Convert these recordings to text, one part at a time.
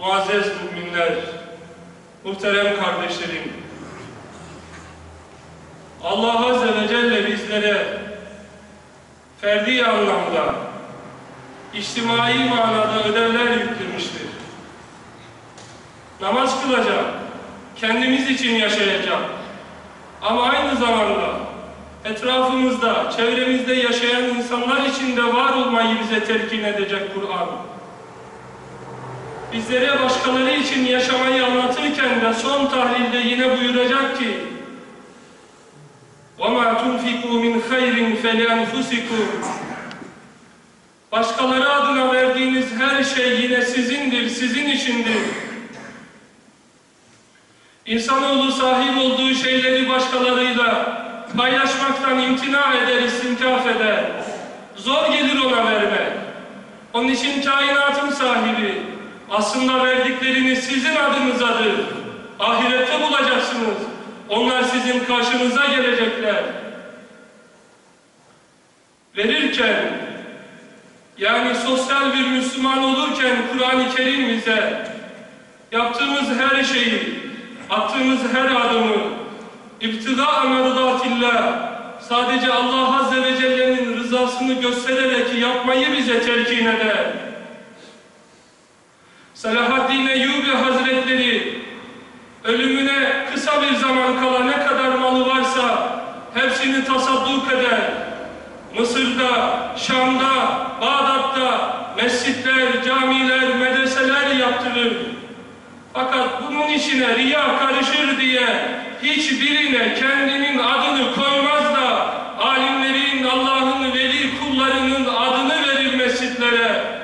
muazzez müminler, muhterem kardeşlerim, Allah Azze ve Celle bizlere ferdi anlamda, içtimai manada ödevler yüklemiştir. Namaz kılacak, kendimiz için yaşayacak. Ama aynı zamanda etrafımızda, çevremizde yaşayan insanlar için de var olmayı bize telkin edecek Kur'an Bizlere başkaları için yaşamayı anlatırken de son tahlilde yine buyuracak ki وَمَا تُنْفِقُوا مِنْ خَيْرٍ فَلِأَنْفُسِكُمْ Başkaları adına verdiğiniz her şey yine sizindir, sizin içindir. İnsanoğlu sahip olduğu şeyleri başkalarıyla paylaşmaktan imtina eder, istinkaf eder. Zor gelir ona vermek. Onun için kainatın sahibi aslında verdiklerini sizin adınızadır. Ahirette bulacaksınız. Onlar sizin karşınıza gelecekler. Verirken, yani sosyal bir Müslüman olurken Kur'an-ı Kerim bize yaptığımız her şeyi, attığımız her adımı iptiga merdatillah sadece Allah Azze ve Celle'nin rızasını göstererek yapmayı bize telkin eder. Selahaddin Eyyubi Hazretleri ölümüne kısa bir zaman kala ne kadar malı varsa hepsini tasadduk eder. Mısır'da, Şam'da, Bağdat'ta mescitler, camiler, medreseler yaptırır. Fakat bunun içine riya karışır diye hiçbirine kendinin adını koymaz da alimlerin, Allah'ın veli kullarının adını verir mescitlere.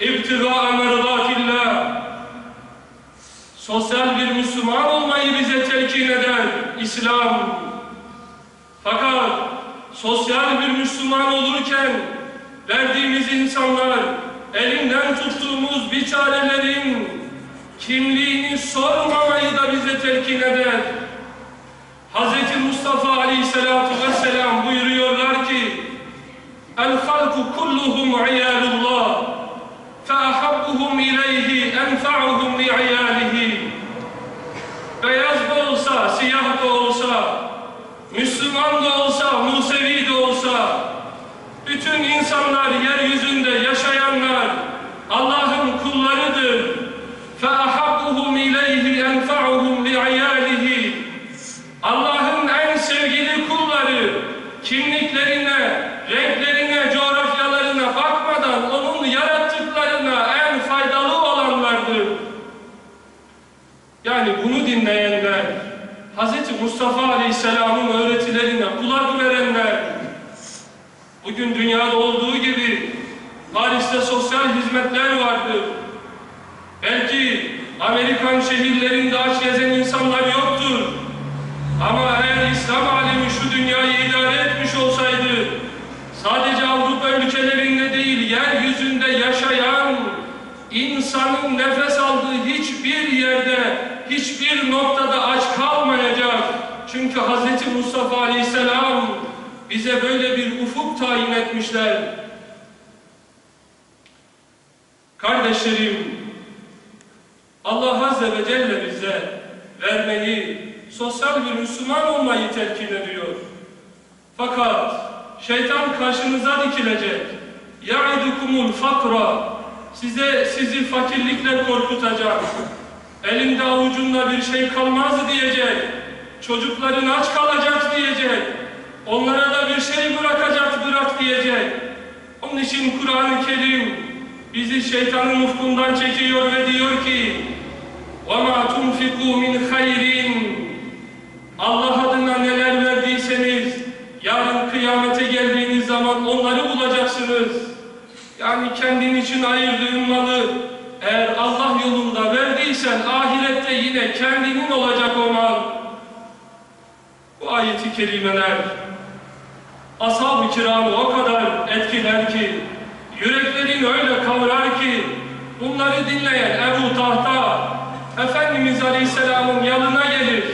İbtiga merdatillah Sosyal bir Müslüman olmayı bize telkin eder İslam. Fakat sosyal bir Müslüman olurken verdiğimiz insanlar elinden tuttuğumuz biçarelerin kimliğini sormamayı da bize telkin eder. Hz. Mustafa Aleyhisselatü Vesselam buyuruyorlar ki El-halku kulluhum iyalullah فَأَحَبُّهُمْ اِلَيْهِ اَنْفَعُهُمْ لِعِيَالِهِ Beyaz da siyah da olsa, Müslüman da olsa, Musevi de olsa, bütün insanlar yeryüzünde yaşayanlar Allah'ın Mustafa Aleyhisselam'ın öğretilerine kulak verenler, bugün dünyada olduğu gibi Paris'te sosyal hizmetler vardır. Belki Amerikan şehirlerinde aç gezen insanlar yoktur. Ama eğer İslam alemi şu dünyayı idare etmiş olsaydı, sadece Avrupa ülkelerinde değil, yeryüzünde yaşayan, insanın nefes aldığı hiçbir yerde, hiçbir noktada aç. Çünkü Hz. Mustafa Aleyhisselam bize böyle bir ufuk tayin etmişler. Kardeşlerim, Allah Azze ve Celle bize vermeyi, sosyal bir Müslüman olmayı telkin ediyor. Fakat şeytan karşınıza dikilecek. يَعِدُكُمُ fakra Size sizi fakirlikle korkutacak. Elinde avucunda bir şey kalmaz diyecek. Çocukların aç kalacak diyecek. Onlara da bir şey bırakacak bırak diyecek. Onun için Kur'an-ı Kerim bizi şeytanın ufkundan çekiyor ve diyor ki وَمَا تُنْفِقُوا مِنْ خَيْرٍ Allah adına neler verdiyseniz yarın kıyamete geldiğiniz zaman onları bulacaksınız. Yani kendin için ayırdığın malı eğer Allah yolunda verdiysen ahirette yine kendinin olacak o mal. Kerimeler ashab-ı kiramı o kadar etkiler ki yüreklerin öyle kavrar ki bunları dinleyen Ebu Tahta Efendimiz Aleyhisselam'ın yanına gelir.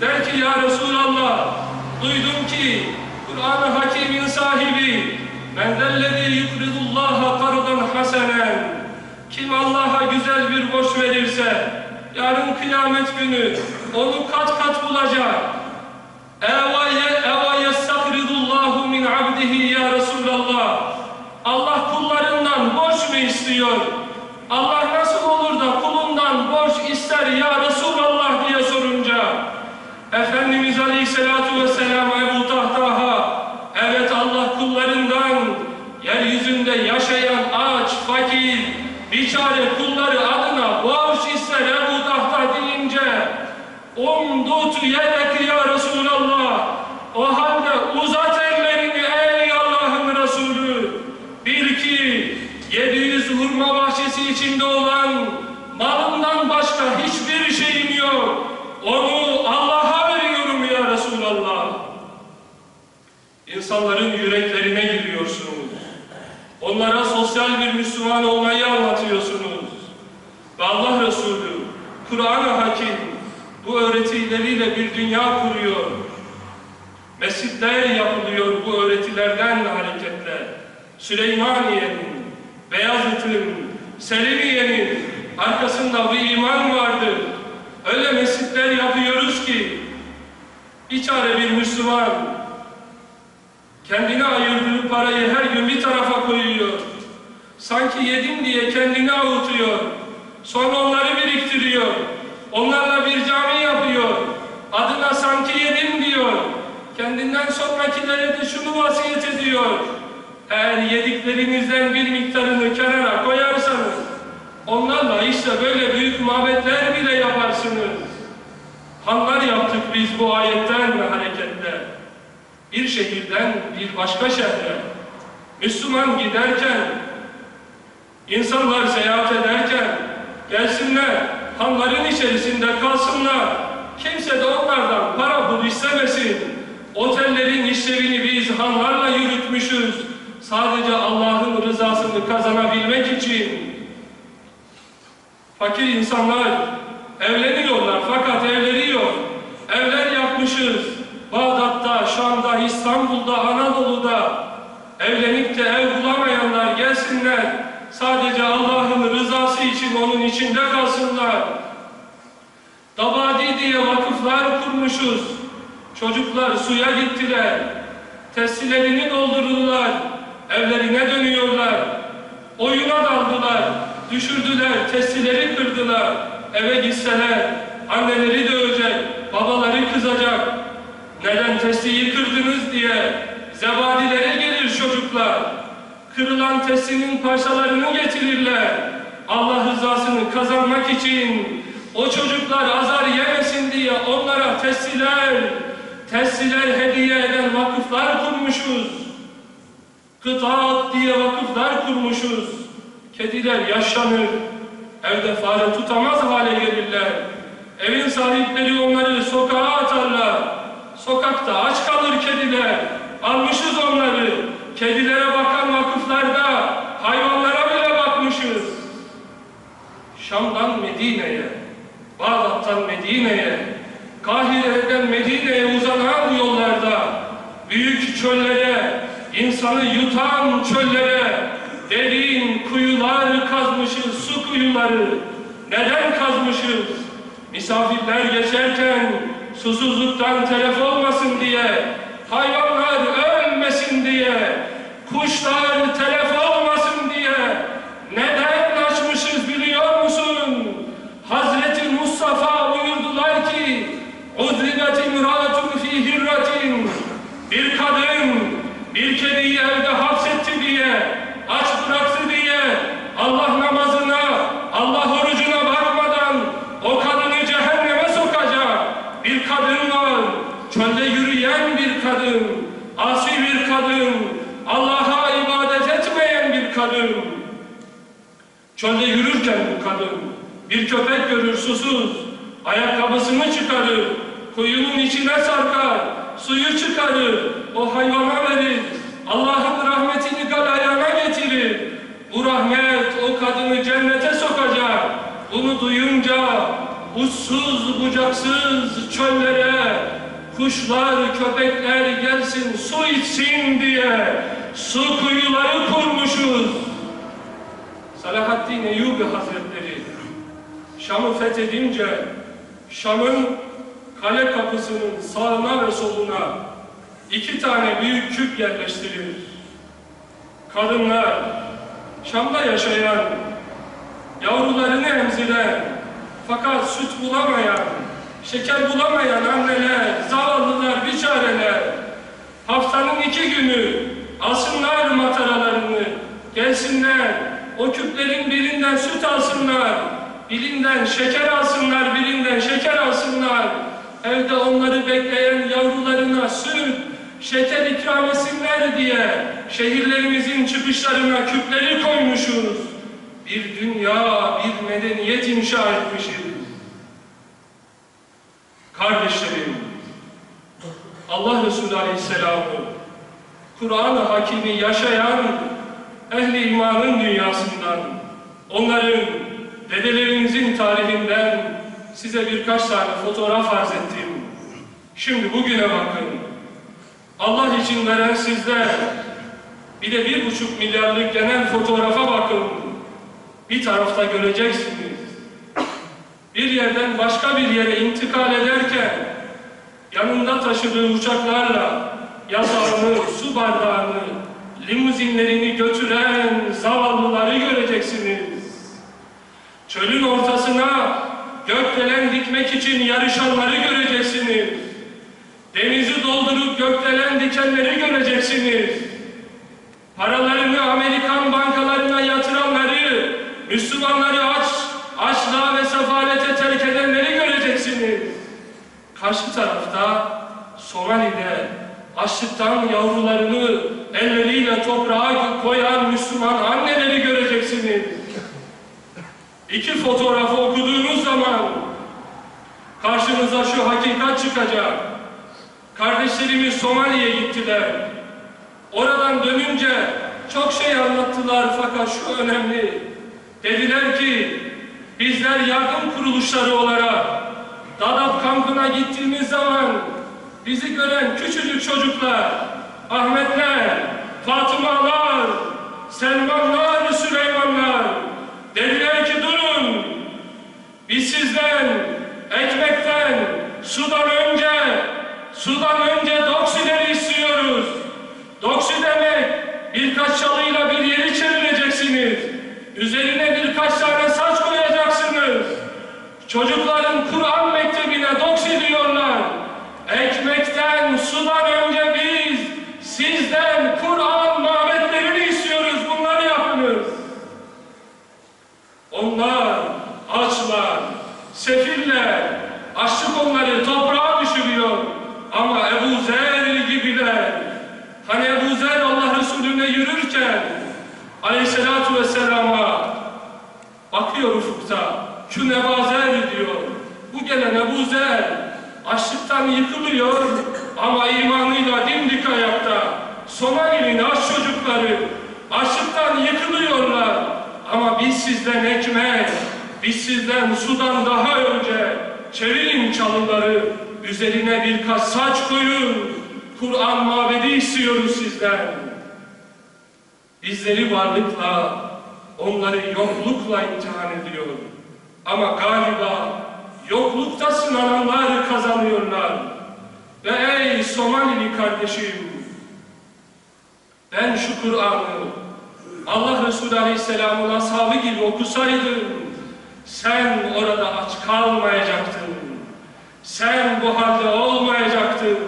Der ki ya Resulallah duydum ki Kur'an-ı Hakim'in sahibi men zellezî yukridullâhe kardan hasenen Kim Allah'a güzel bir borç verirse, yarın kıyamet günü onu kat kat bulacak. Eva yestakridullahu min abdihi ya Resulallah. Allah kullarından borç mu istiyor? Allah nasıl olur da kulundan borç ister ya Resulallah diye sorunca Efendimiz Aleyhisselatü Vesselam Ebu Tahtaha evet Allah kullarından yeryüzünde yaşayan aç, fakir, biçare kulları adına borç ister Ebu Tahta deyince umdut yedeki ya Resulallah o halde uzat ellerini ey Allah'ın Resulü bil ki 700 hurma bahçesi içinde olan malından başka hiçbir şeyim yok. Onu Allah'a veriyorum ya Resulallah. İnsanların yüreklerine giriyorsunuz. Onlara sosyal bir Müslüman olmayı anlatıyorsunuz. Ve Allah Resulü, Kur'an-ı Hakim bu öğretileriyle bir dünya kuruyor. Mescitler yapılıyor bu öğretilerden hareketle. Süleymaniye'nin, Beyazıt'ın, Selimiye'nin arkasında bir iman vardır. Öyle mescitler yapıyoruz ki bir çare bir Müslüman kendine ayırdığı parayı her gün bir tarafa koyuyor. Sanki yedim diye kendini avutuyor. Sonra onları biriktiriyor. Onlarla bir cami yapıyor. Adına sanki yedim diyor. Sonrakilere de şunu vasiyet ediyor. Eğer yediklerinizden bir miktarını kenara koyarsanız, onlarla işte böyle büyük mabetler bile yaparsınız. Hanlar yaptık biz bu ayetten hareketle. Bir şehirden bir başka şehre, Müslüman giderken, insanlar seyahat ederken, gelsinler, hanların içerisinde kalsınlar, kimse de onlardan para pul istemesin. Otellerin işlevini biz hanlarla yürütmüşüz. Sadece Allah'ın rızasını kazanabilmek için. Fakir insanlar evleniyorlar fakat evleri yok. Evler yapmışız. Bağdat'ta, Şam'da, İstanbul'da, Anadolu'da evlenip de ev bulamayanlar gelsinler. Sadece Allah'ın rızası için onun içinde kalsınlar. Dabadi diye vakıflar kurmuşuz. Çocuklar suya gittiler. Testilerini doldurdular. Evlerine dönüyorlar. Oyuna daldılar. Düşürdüler. Testileri kırdılar. Eve gitseler anneleri dövecek, babaları kızacak. Neden testiyi kırdınız diye zebadilere gelir çocuklar. Kırılan testinin parçalarını getirirler. Allah rızasını kazanmak için o çocuklar azar yemesin diye onlara testiler, testiler hediye eden vakıflar kurmuşuz. Kıtaat diye vakıflar kurmuşuz. Kediler yaşlanır, evde fare tutamaz hale gelirler. Evin sahipleri onları sokağa atarlar. Sokakta aç kalır kediler. Almışız onları. Kedilere bakan vakıflarda hayvanlara bile bakmışız. Şam'dan Medine'ye, Bağdat'tan Medine'ye, Kahire'den Medine'ye uzanan bu yollarda büyük çöllere, insanı yutan çöllere derin kuyular kazmışız, su kuyuları. Neden kazmışız? Misafirler geçerken susuzluktan telef olmasın diye, hayvanlar ölmesin diye, kuşlar telef olmasın diye neden açmışız biliyor musun? Hazreti Mustafa buyurdular ki müddettin racun fi hirratin bir kadın bir kediyi evde hapsetti diye aç bıraktı diye Allah namazına Allah orucuna varmadan o kadını cehenneme sokacak bir kadın var. Çölde yürüyen bir kadın asi bir kadın Allah'a ibadet etmeyen bir kadın. Çölde yürürken bu kadın bir köpek görür susuz ayakkabısını çıkarır kuyunun içine sarkar, suyu çıkarır, o hayvana verir, Allah'ın rahmetini galayana getirir. Bu rahmet o kadını cennete sokacak. Bunu duyunca uçsuz bucaksız çöllere kuşlar, köpekler gelsin su içsin diye su kuyuları kurmuşuz. Selahaddin Eyyubi Hazretleri Şam'ı fethedince Şam'ın kale kapısının sağına ve soluna iki tane büyük küp yerleştirir. Kadınlar, Şam'da yaşayan, yavrularını emziren, fakat süt bulamayan, şeker bulamayan anneler, zavallılar, biçareler, haftanın iki günü alsınlar mataralarını, gelsinler, o küplerin birinden süt alsınlar, birinden şeker alsınlar, birinden şeker. Evde onları bekleyen yavrularına süt, şeker ikram etsinler diye şehirlerimizin çıkışlarına küpleri koymuşuz. Bir dünya, bir medeniyet inşa etmişiz. Kardeşlerim, Allah Resulü Aleyhisselam'ı, Kur'an-ı Hakim'i yaşayan ehli imanın dünyasından, onların dedelerimizin tarihinden size birkaç tane fotoğraf arz ettim. Şimdi bugüne bakın. Allah için veren sizler, bir de bir buçuk milyarlık genel fotoğrafa bakın. Bir tarafta göreceksiniz. Bir yerden başka bir yere intikal ederken, yanında taşıdığı uçaklarla yatağını, su bardağını, limuzinlerini götüren gökdelen dikmek için yarışanları göreceksiniz. Denizi doldurup gökdelen dikenleri göreceksiniz. Paralarını Amerikan bankalarına yatıranları, Müslümanları aç, açlığa ve sefalete terk edenleri göreceksiniz. Karşı tarafta Somali'de açlıktan yavrularını elleriyle toprağa koyan Müslüman anneleri göreceksiniz. İki fotoğrafı karşınıza şu hakikat çıkacak. Kardeşlerimiz Somali'ye gittiler. Oradan dönünce çok şey anlattılar fakat şu önemli. Dediler ki bizler yardım kuruluşları olarak Dadaab kampına gittiğimiz zaman bizi gören küçücük çocuklar, Ahmetler, Fatımalar, Selmanlar, Süleymanlar dediler ki durun biz sizden ekmekten, sudan önce, sudan önce doksileri istiyoruz. Doksi demek birkaç çalıyla bir yeri çevireceksiniz. Üzerine birkaç tane saç koyacaksınız. Çocukların Kur'an mektebine doksi diyorlar. Ekmekten, sudan önce biz sizden Kur'an mabetlerini istiyoruz. Bunları yapınız. Onlar açlar, açlık onları toprağa düşürüyor. Ama Ebu Zer gibiler, hani Ebu Zer Allah Resulüne yürürken aleyhissalatu vesselama bakıyor ufukta, şu nebazer diyor. Bu gelen Ebu Zer açlıktan yıkılıyor ama imanıyla dimdik ayakta. Somali'nin aç çocukları açlıktan yıkılıyorlar. Ama biz sizden ekmek, biz sizden sudan daha önce çevirin çalıları, üzerine birkaç saç koyun, Kur'an mabedi istiyoruz sizden. Bizleri varlıkla, onları yoklukla imtihan ediyor. Ama galiba yoklukta sınananlar kazanıyorlar. Ve ey Somalili kardeşim, ben şu Kur'an'ı Allah Resulü Aleyhisselam'ın ashabı gibi okusaydın, sen orada aç kalmayacaktın. Sen bu halde olmayacaktın.